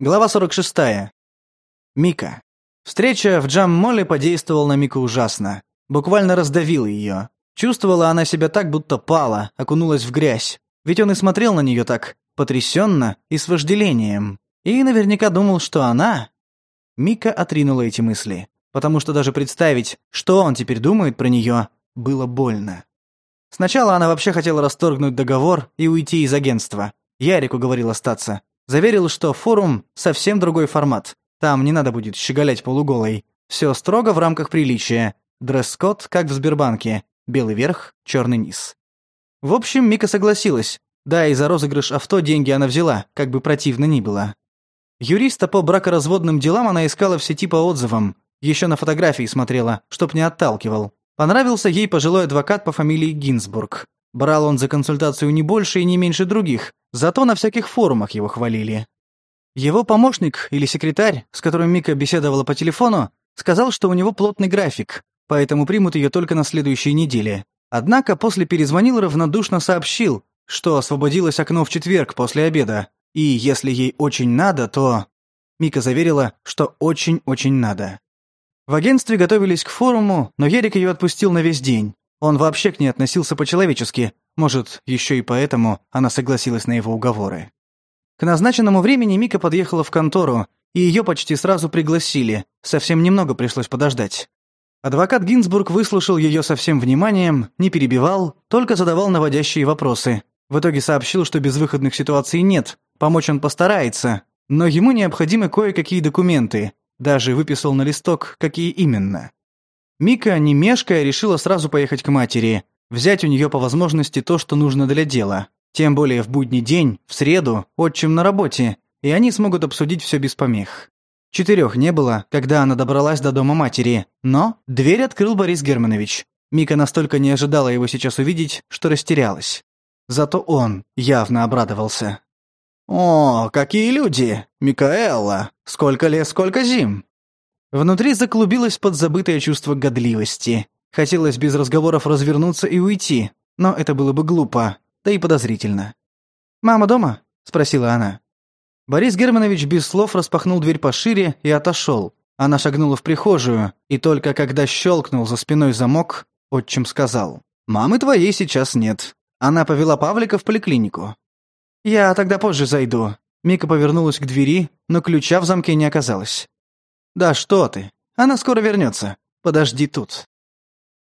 Глава 46. Мика. Встреча в Джам-Моле подействовала на Мику ужасно. Буквально раздавила ее. Чувствовала она себя так, будто пала, окунулась в грязь. Ведь он и смотрел на нее так потрясенно и с вожделением. И наверняка думал, что она... Мика отринула эти мысли, потому что даже представить, что он теперь думает про нее, было больно. Сначала она вообще хотела расторгнуть договор и уйти из агентства. Ярику говорил остаться, Заверил, что форум – совсем другой формат. Там не надо будет щеголять полуголой. Все строго в рамках приличия. Дресс-код, как в Сбербанке. Белый верх, черный низ. В общем, Мика согласилась. Да, и за розыгрыш авто деньги она взяла, как бы противно ни было. Юриста по бракоразводным делам она искала в сети по отзывам. Еще на фотографии смотрела, чтоб не отталкивал. Понравился ей пожилой адвокат по фамилии Гинзбург. Брал он за консультацию не больше и не меньше других, Зато на всяких форумах его хвалили. Его помощник или секретарь, с которым Мика беседовала по телефону, сказал, что у него плотный график, поэтому примут ее только на следующей неделе. Однако после перезвонил равнодушно сообщил, что освободилось окно в четверг после обеда, и если ей очень надо, то... Мика заверила, что очень-очень надо. В агентстве готовились к форуму, но Ярик ее отпустил на весь день. Он вообще к ней относился по-человечески, может, еще и поэтому она согласилась на его уговоры. К назначенному времени Мика подъехала в контору, и ее почти сразу пригласили, совсем немного пришлось подождать. Адвокат Гинзбург выслушал ее со всем вниманием, не перебивал, только задавал наводящие вопросы. В итоге сообщил, что безвыходных ситуаций нет, помочь он постарается, но ему необходимы кое-какие документы, даже выписал на листок, какие именно. Мика, не мешкая, решила сразу поехать к матери – взять у нее по возможности то, что нужно для дела. Тем более в будний день, в среду, отчим на работе, и они смогут обсудить все без помех. Четырех не было, когда она добралась до дома матери, но дверь открыл Борис Германович. Мика настолько не ожидала его сейчас увидеть, что растерялась. Зато он явно обрадовался. «О, какие люди! Микаэла! Сколько лет, сколько зим!» Внутри заклубилось подзабытое чувство годливости. Хотелось без разговоров развернуться и уйти, но это было бы глупо, да и подозрительно. «Мама дома?» – спросила она. Борис Германович без слов распахнул дверь пошире и отошел. Она шагнула в прихожую, и только когда щелкнул за спиной замок, отчим сказал. «Мамы твоей сейчас нет. Она повела Павлика в поликлинику». «Я тогда позже зайду». Мика повернулась к двери, но ключа в замке не оказалось. «Да что ты, она скоро вернется. Подожди тут».